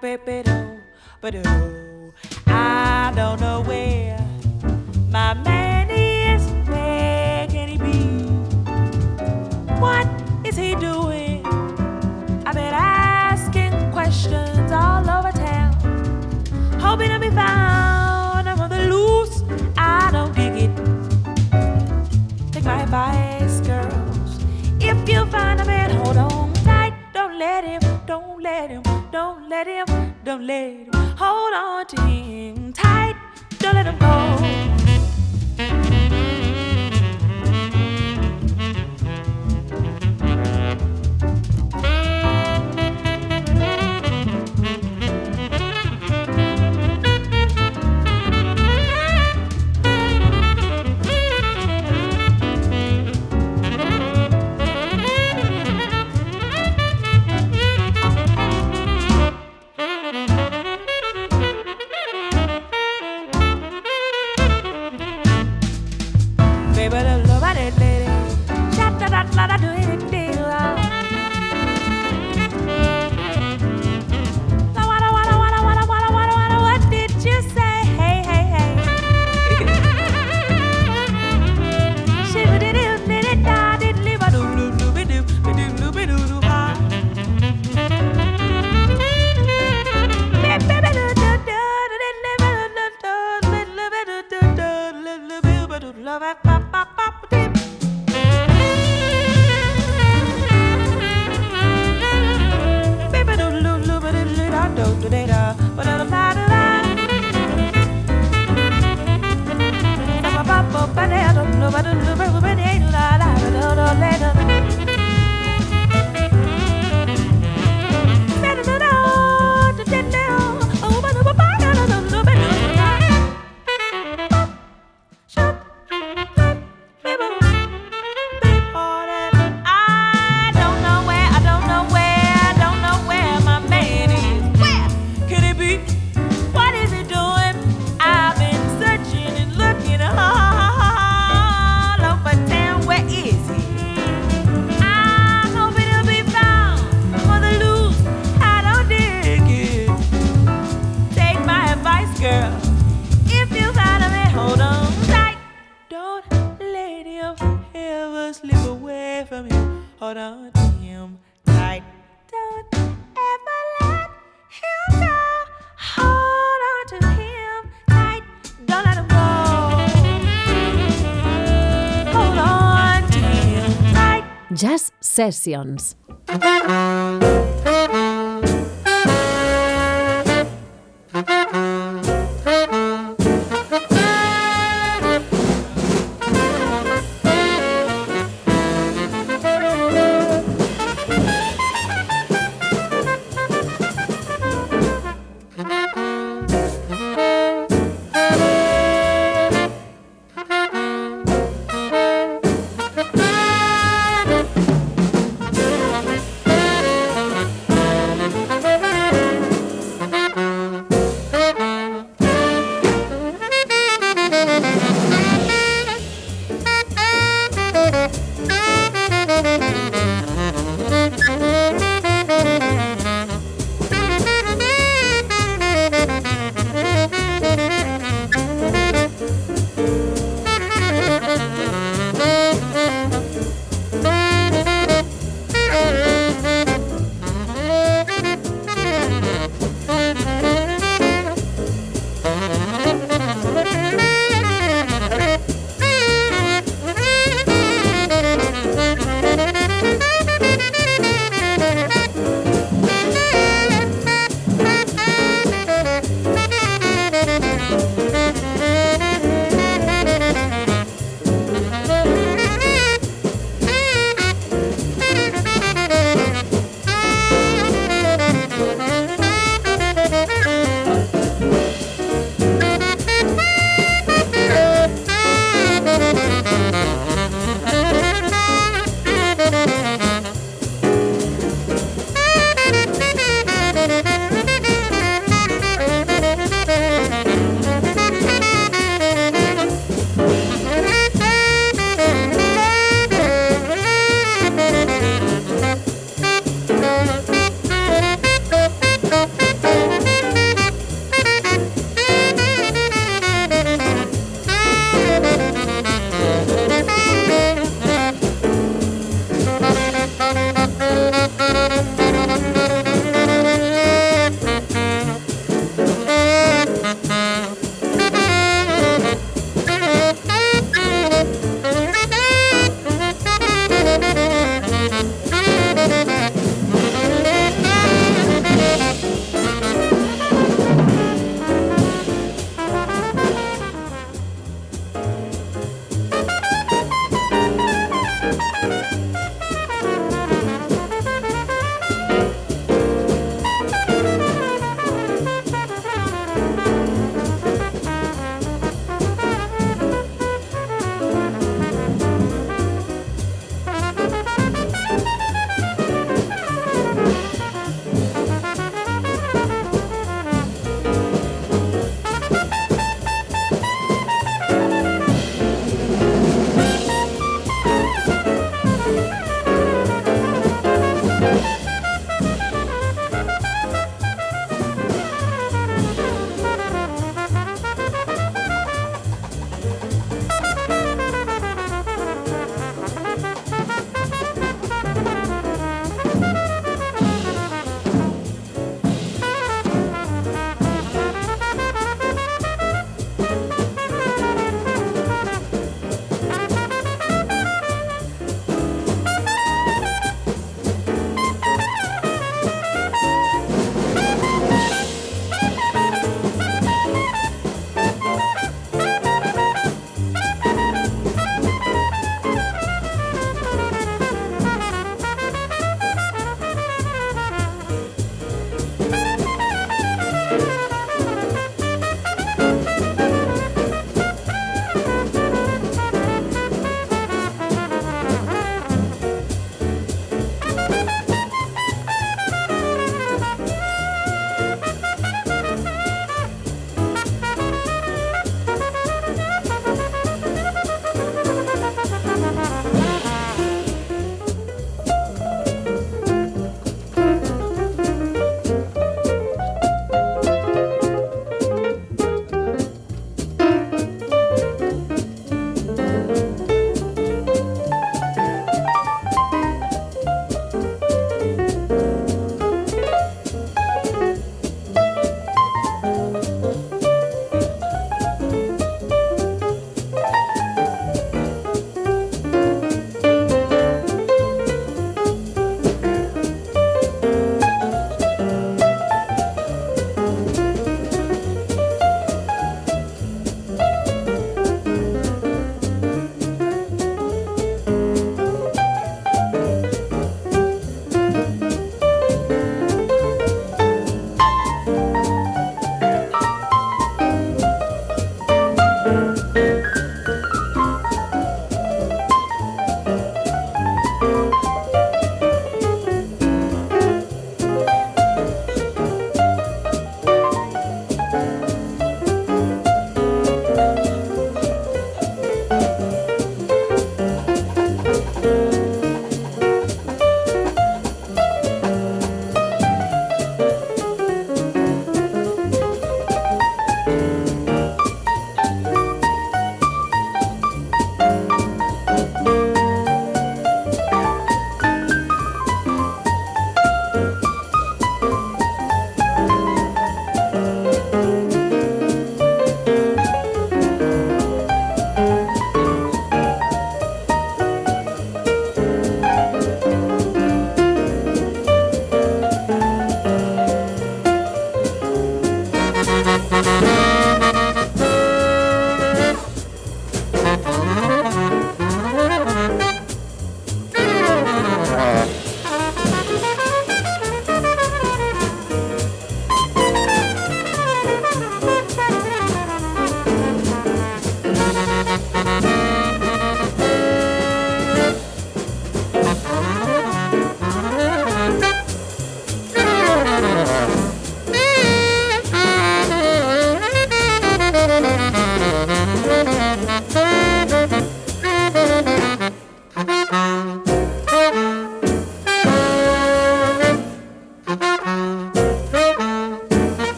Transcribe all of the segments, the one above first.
Baby, do, but do. Sessions.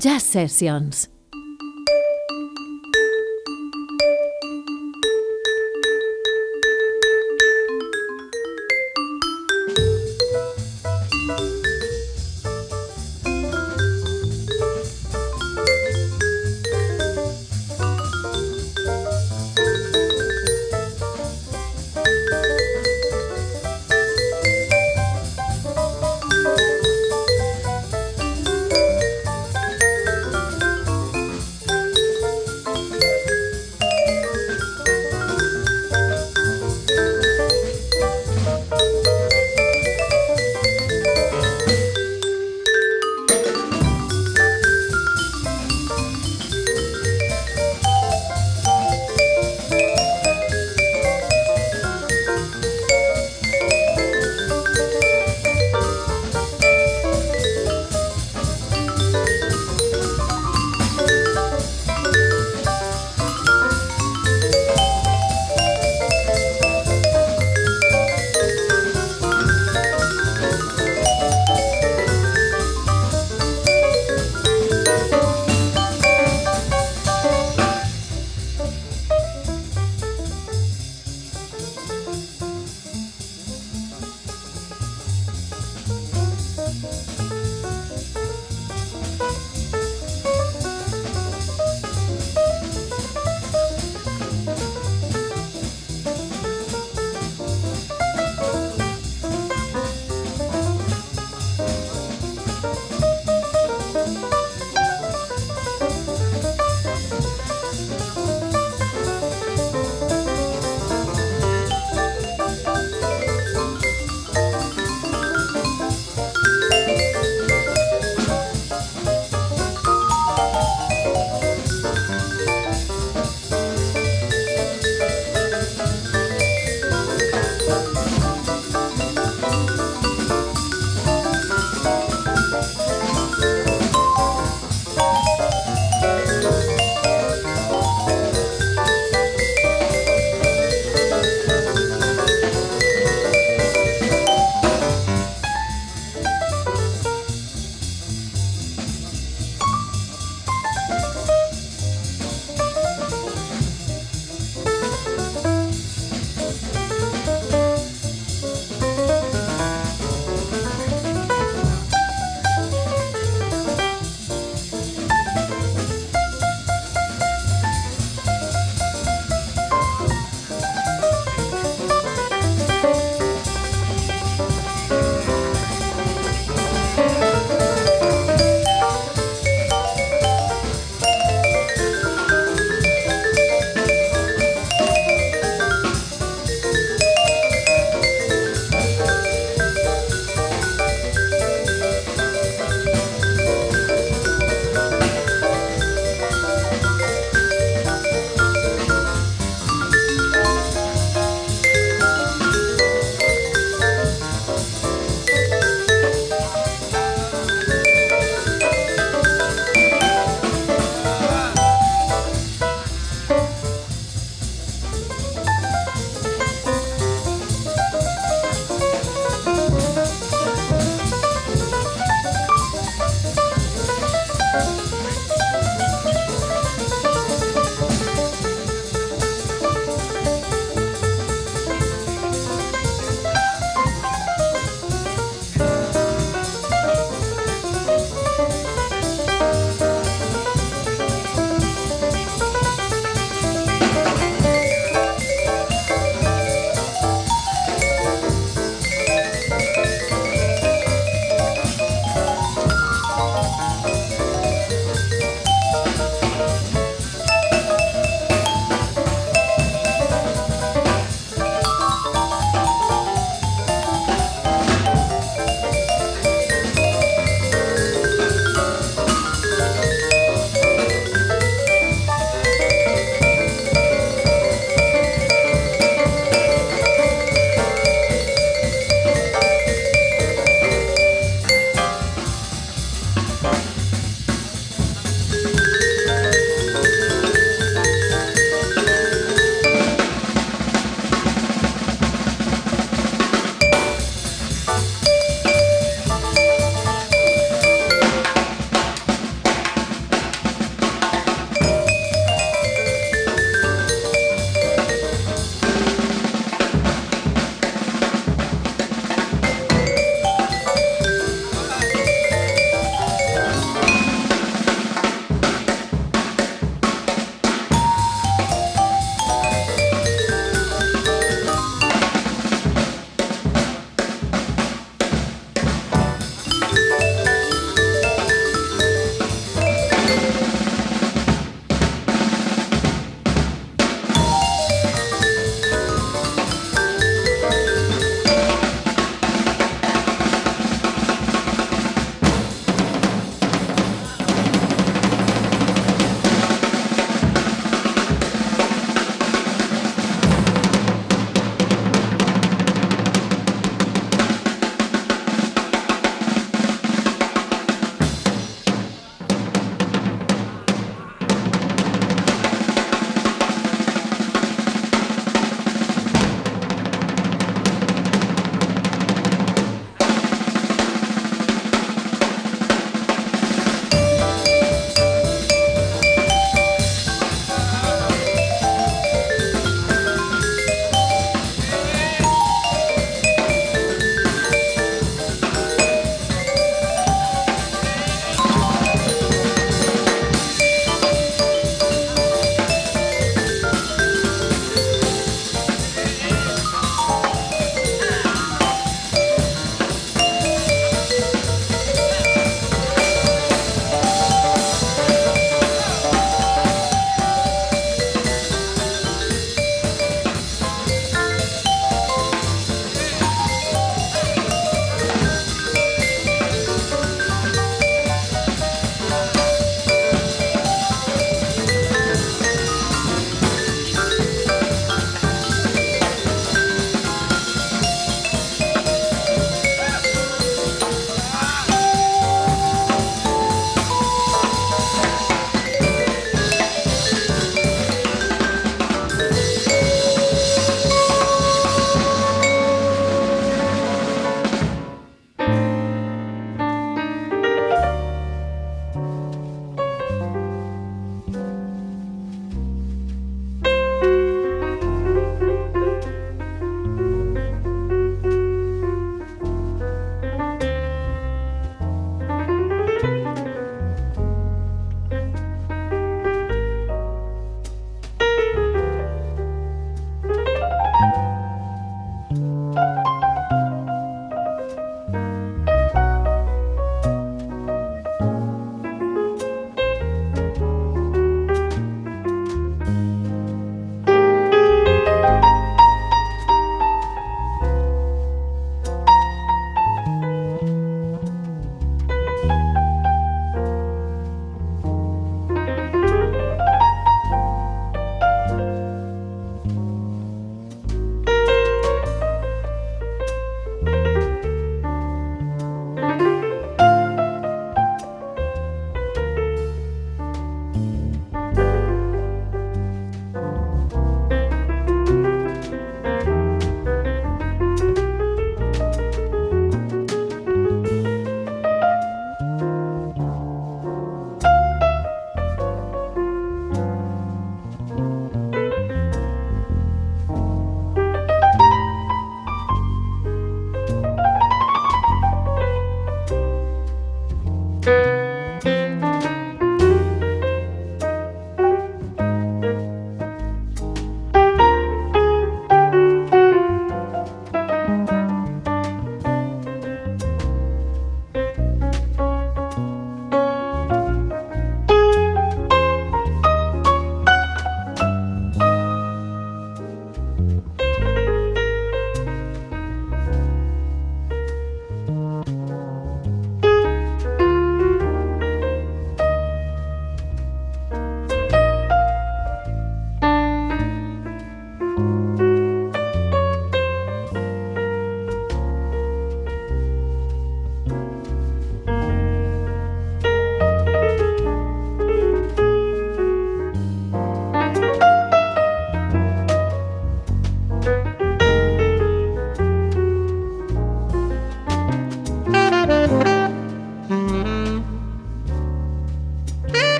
Jazz Sessions.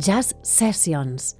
Jazz Sessions.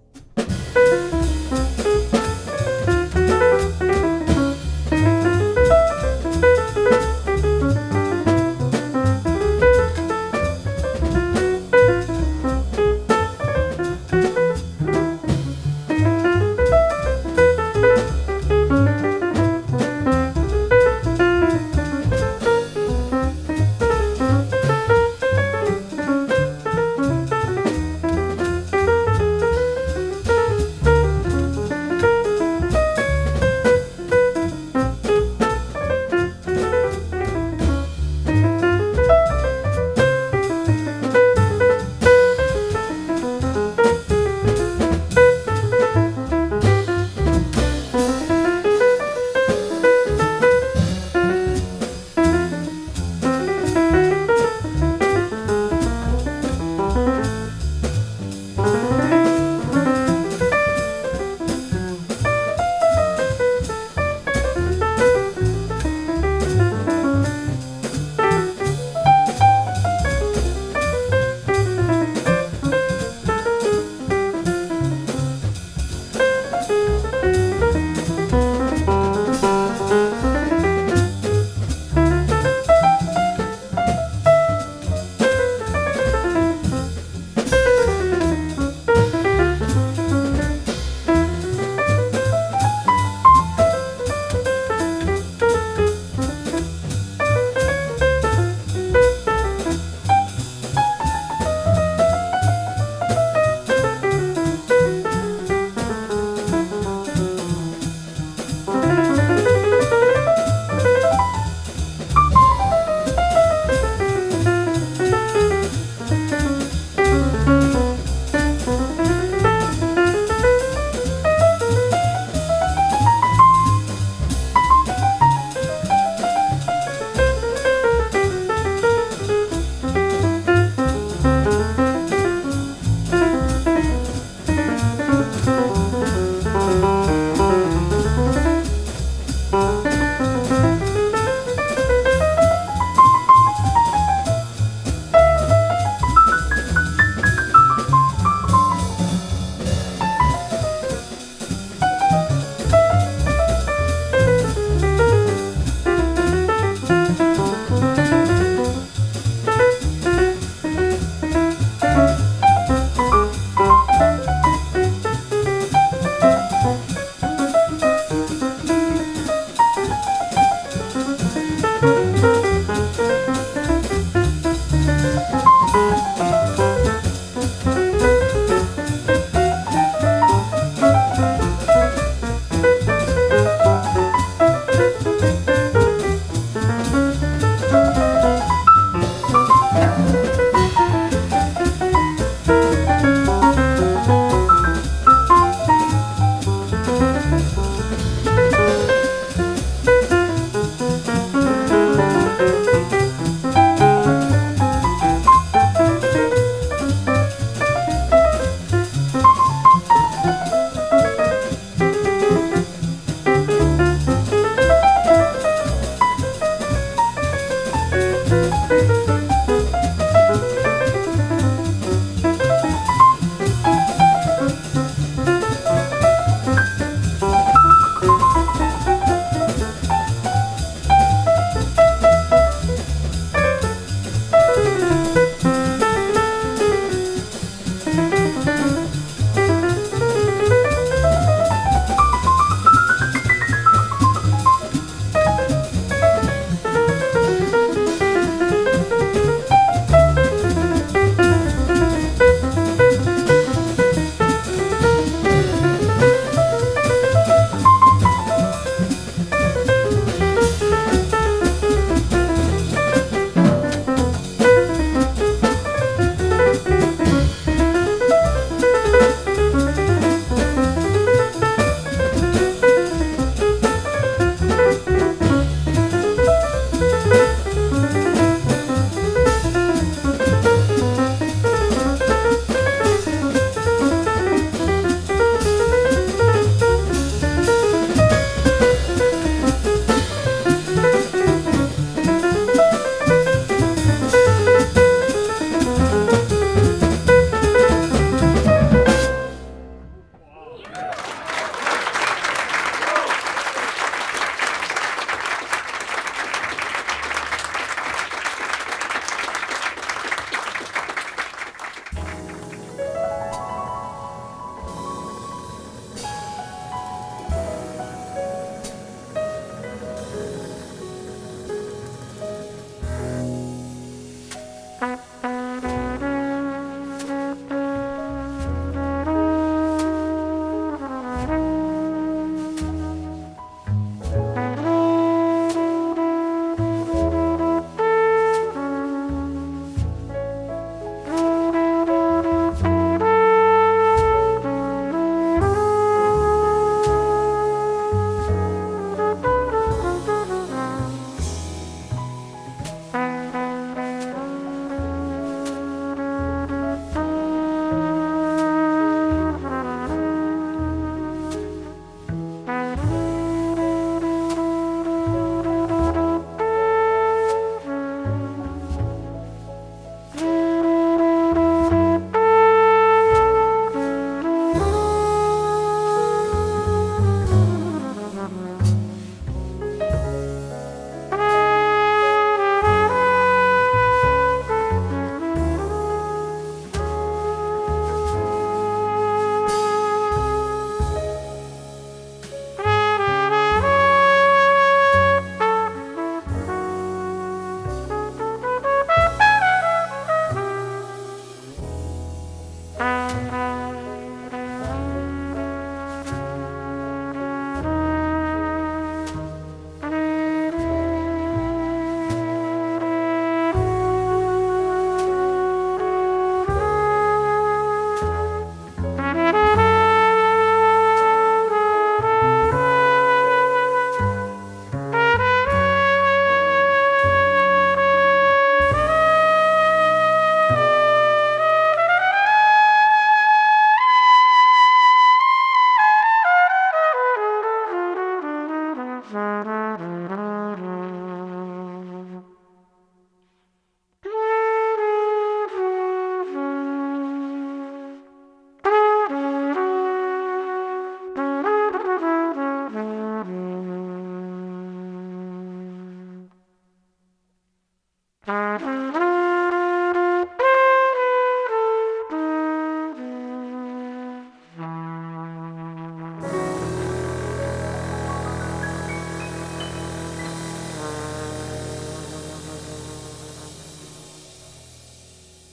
Música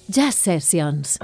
Jazz Sessions.